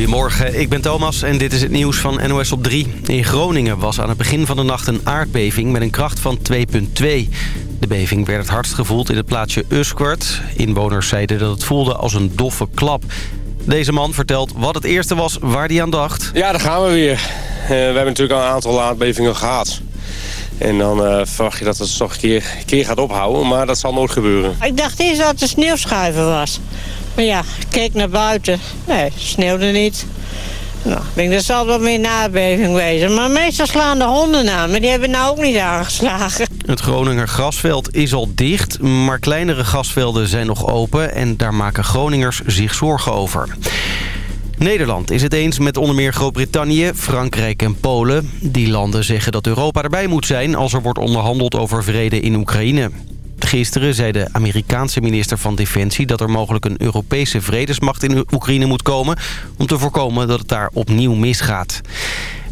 Goedemorgen, ik ben Thomas en dit is het nieuws van NOS op 3. In Groningen was aan het begin van de nacht een aardbeving met een kracht van 2,2. De beving werd het hardst gevoeld in het plaatsje Usquert. Inwoners zeiden dat het voelde als een doffe klap. Deze man vertelt wat het eerste was waar hij aan dacht. Ja, daar gaan we weer. Uh, we hebben natuurlijk al een aantal aardbevingen gehad. En dan uh, verwacht je dat het toch een keer, een keer gaat ophouden, maar dat zal nooit gebeuren. Ik dacht eerst dat het een sneeuwschuiver was. Maar ja, keek naar buiten. Nee, sneeuwde niet. Nou, ik denk dat zal wel meer nabeving wezen. Maar meestal slaan de honden aan, maar die hebben nou ook niet aangeslagen. Het Groninger grasveld is al dicht, maar kleinere grasvelden zijn nog open... en daar maken Groningers zich zorgen over. Nederland is het eens met onder meer Groot-Brittannië, Frankrijk en Polen. Die landen zeggen dat Europa erbij moet zijn als er wordt onderhandeld over vrede in Oekraïne. Gisteren zei de Amerikaanse minister van Defensie... dat er mogelijk een Europese vredesmacht in Oekraïne moet komen... om te voorkomen dat het daar opnieuw misgaat.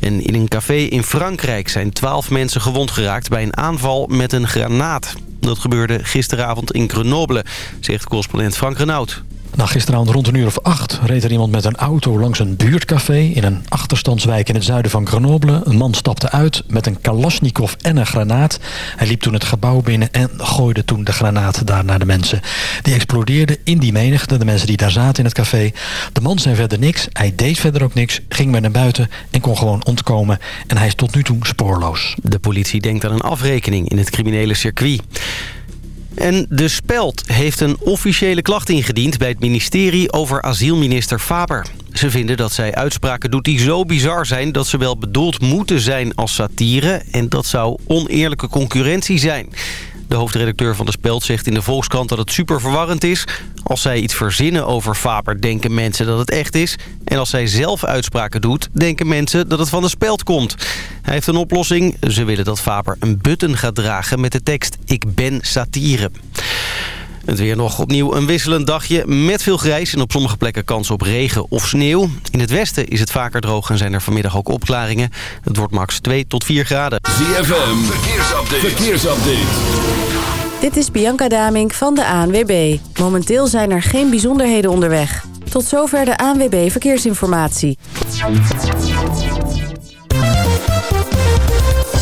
En in een café in Frankrijk zijn twaalf mensen gewond geraakt... bij een aanval met een granaat. Dat gebeurde gisteravond in Grenoble, zegt correspondent Frank Renaud. Nou, rond een uur of acht reed er iemand met een auto langs een buurtcafé... in een achterstandswijk in het zuiden van Grenoble. Een man stapte uit met een kalasjnikov en een granaat. Hij liep toen het gebouw binnen en gooide toen de granaat daar naar de mensen. Die explodeerde in die menigte, de mensen die daar zaten in het café. De man zei verder niks, hij deed verder ook niks, ging weer naar buiten... en kon gewoon ontkomen. En hij is tot nu toe spoorloos. De politie denkt aan een afrekening in het criminele circuit. En De Speld heeft een officiële klacht ingediend bij het ministerie over asielminister Faber. Ze vinden dat zij uitspraken doet die zo bizar zijn dat ze wel bedoeld moeten zijn als satire. En dat zou oneerlijke concurrentie zijn. De hoofdredacteur van De Speld zegt in de Volkskrant dat het super verwarrend is. Als zij iets verzinnen over Faber, denken mensen dat het echt is. En als zij zelf uitspraken doet, denken mensen dat het van De Speld komt. Hij heeft een oplossing. Ze willen dat Faber een button gaat dragen met de tekst Ik ben satire. Het weer nog opnieuw een wisselend dagje met veel grijs... en op sommige plekken kans op regen of sneeuw. In het westen is het vaker droog en zijn er vanmiddag ook opklaringen. Het wordt max 2 tot 4 graden. ZFM, verkeersupdate. verkeersupdate. Dit is Bianca Damink van de ANWB. Momenteel zijn er geen bijzonderheden onderweg. Tot zover de ANWB Verkeersinformatie.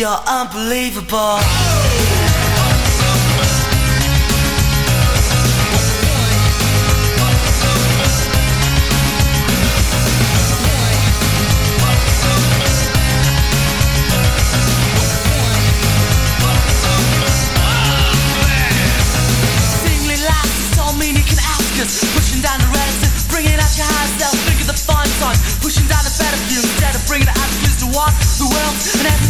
You're unbelievable. Pushing down the reticence, bringing out your higher self. Of the fun pushing down the better view instead of bringing the attitudes to what the world and everything.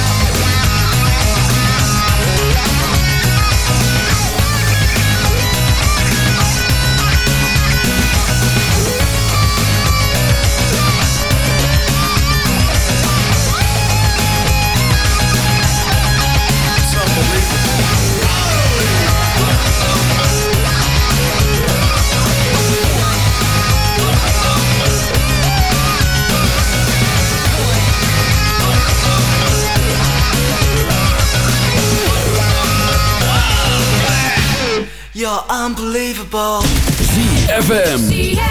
unbelievable. ZFM.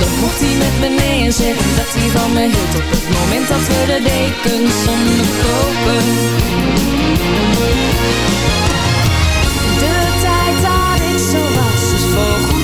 dan mocht hij met me zeggen dat hij van me hield Op het moment dat we de dekens onderkopen De tijd dat ik zo was is voorgoed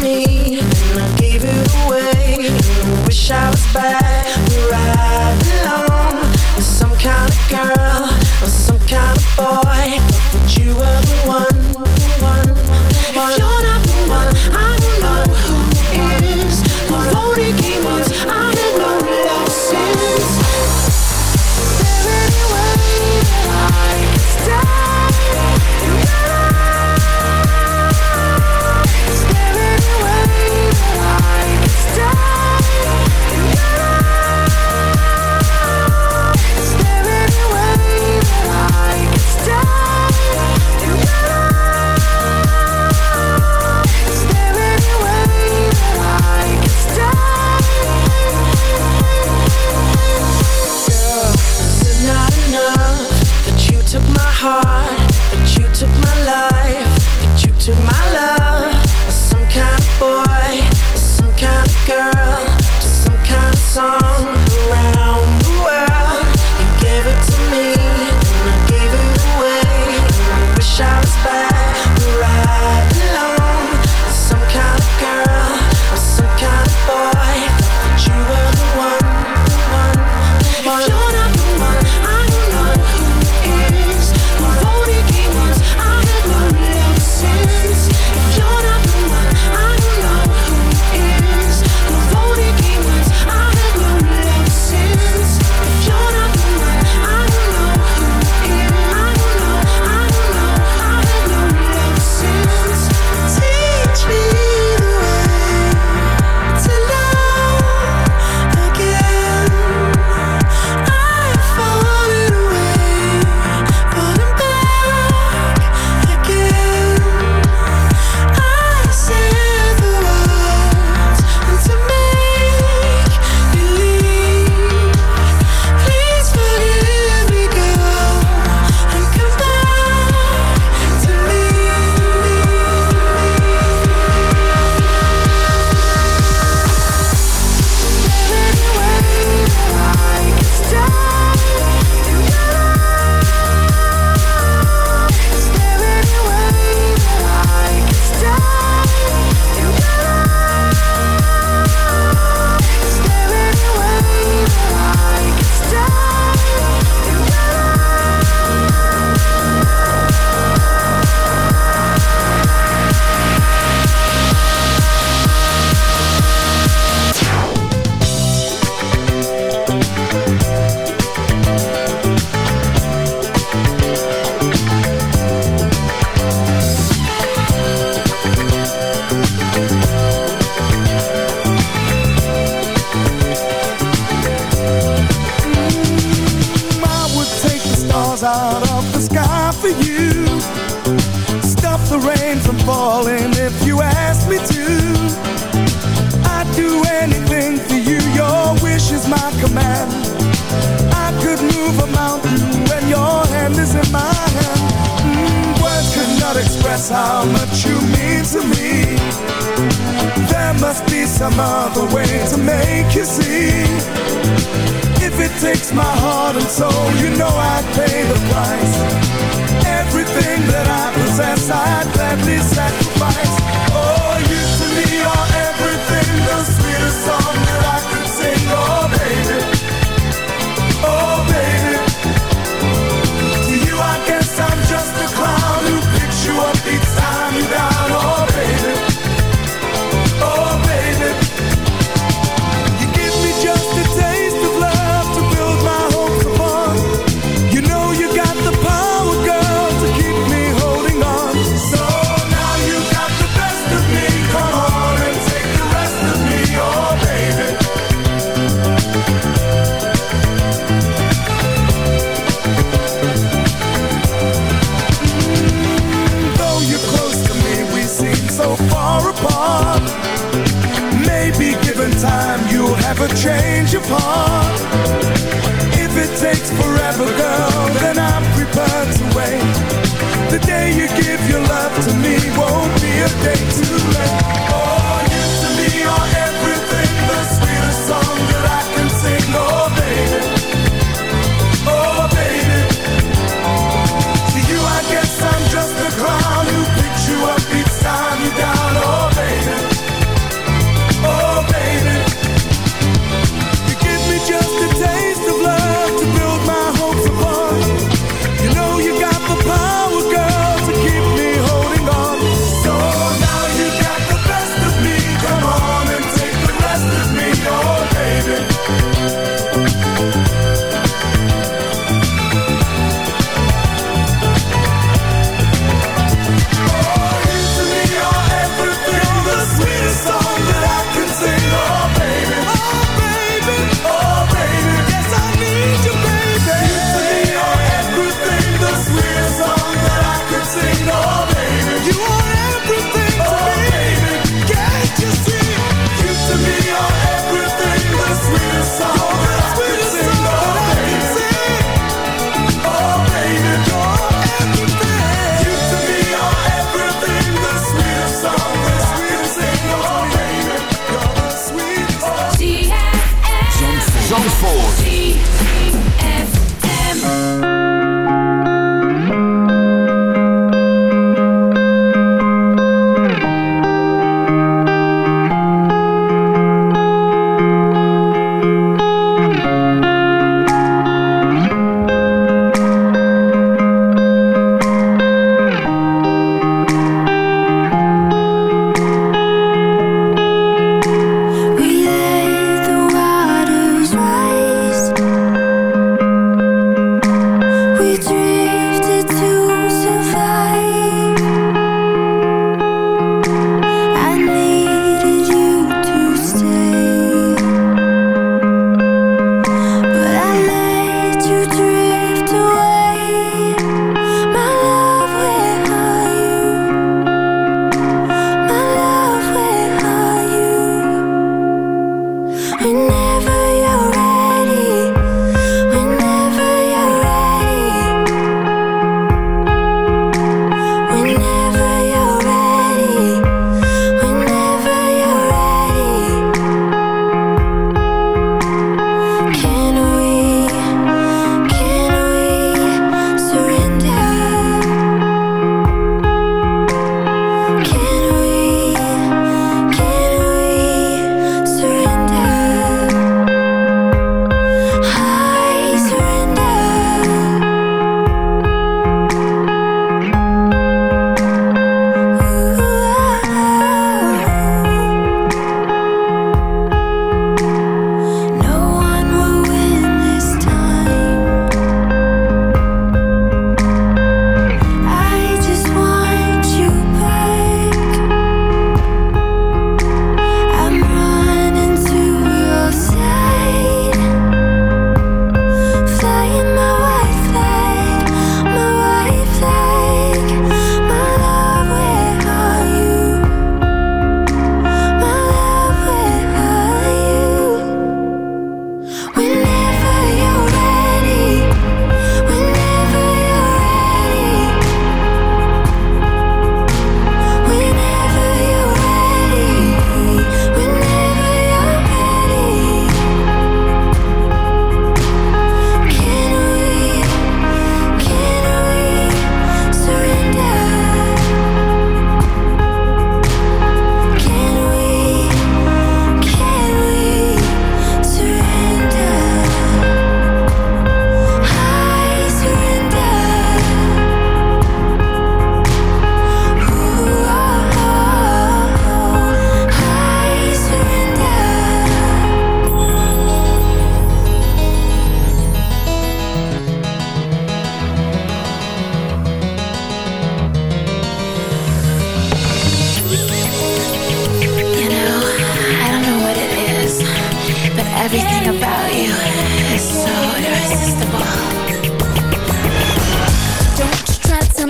me, and I gave it away. Wish I was back.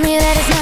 me that it's not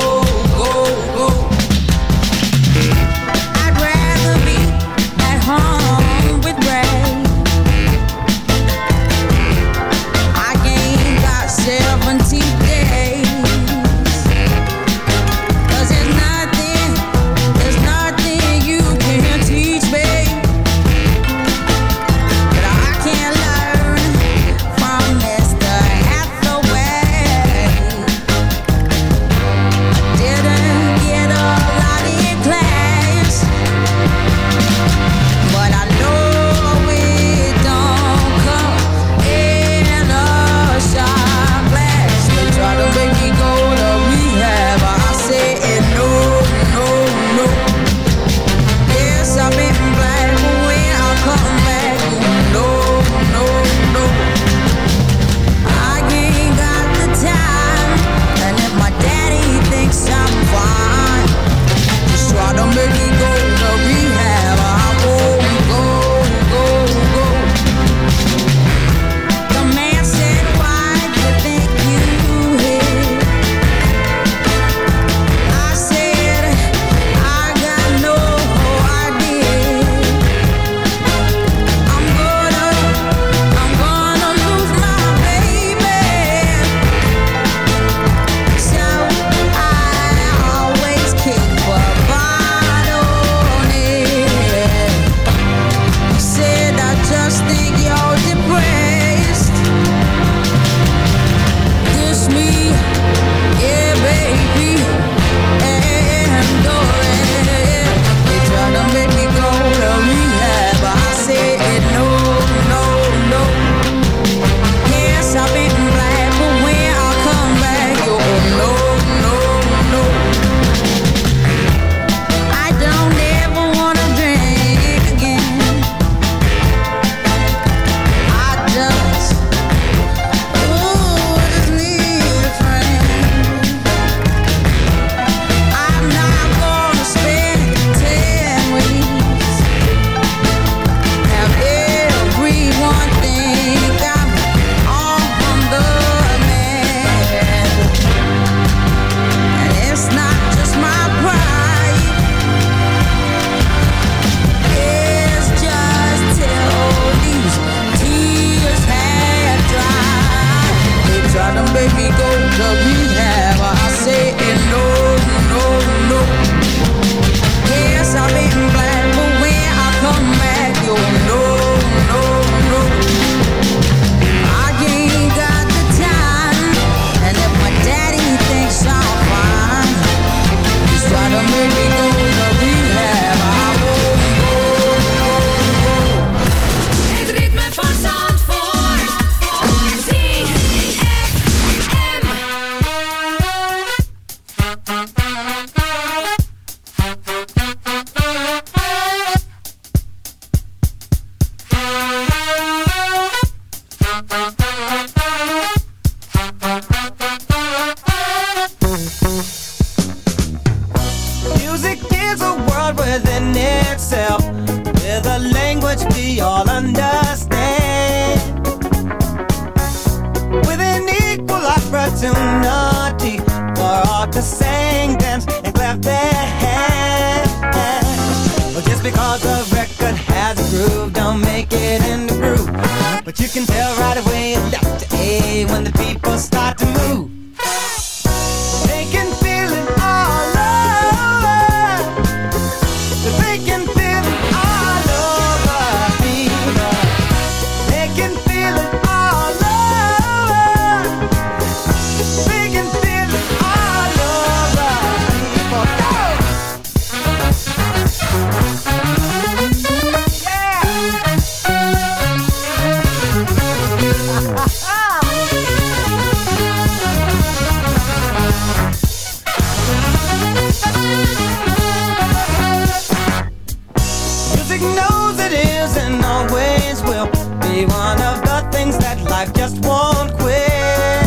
Life just won't quit.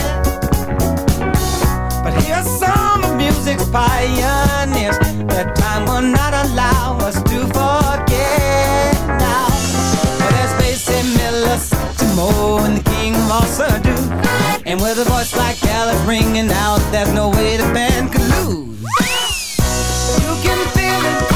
But here's some of music's pioneers that time will not allow us to forget now. Well, there's Basie Miller, Timo, and the King of all Surdo. And with a voice like Alice ringing out, there's no way the band could lose. You can feel it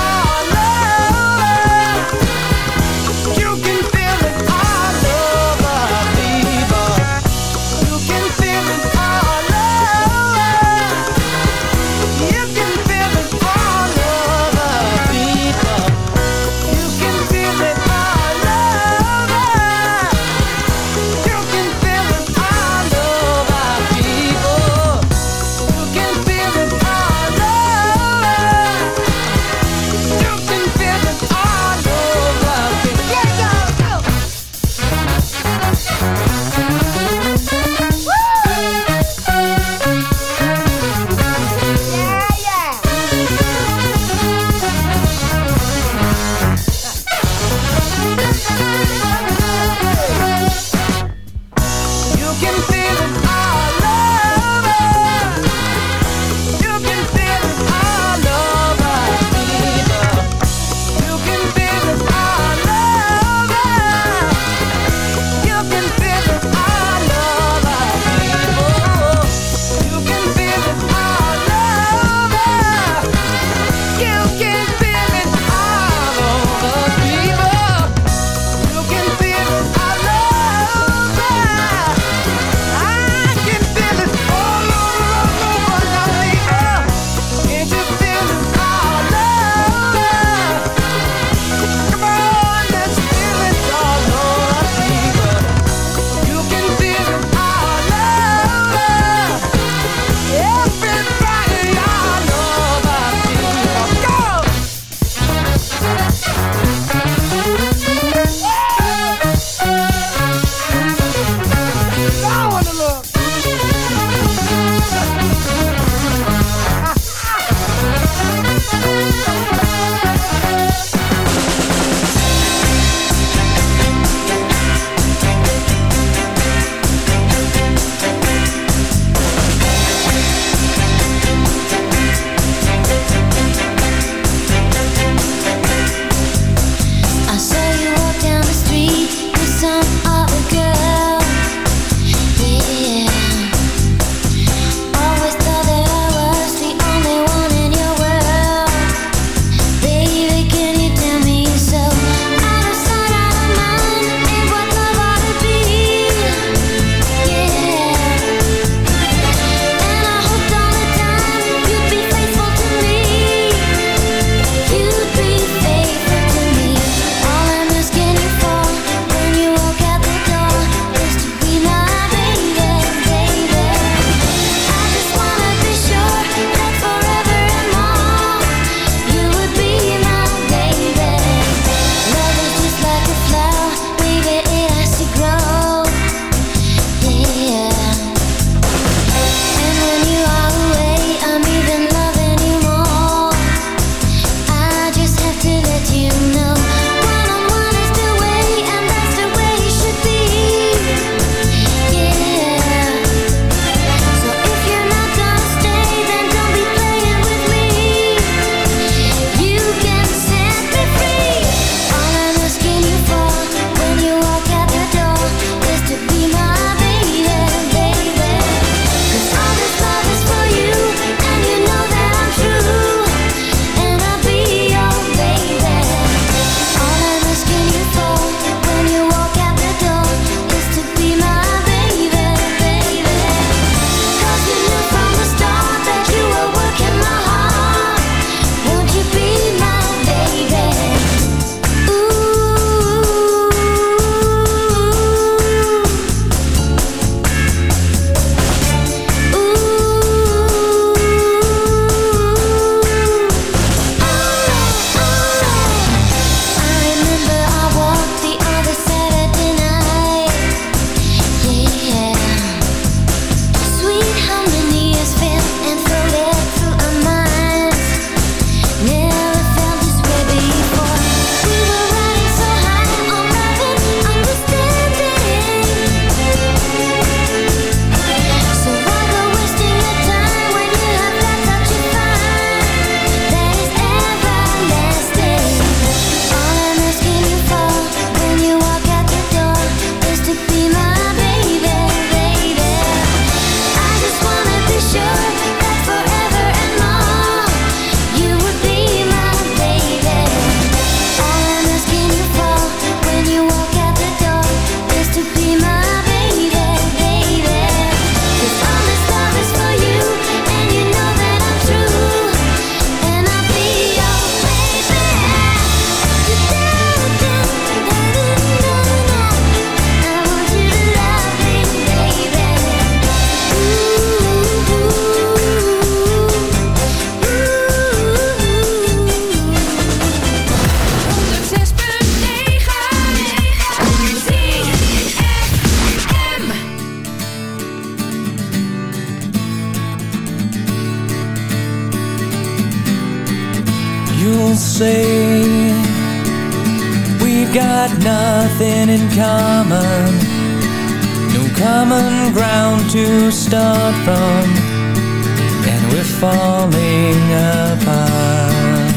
falling apart.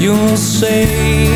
You'll say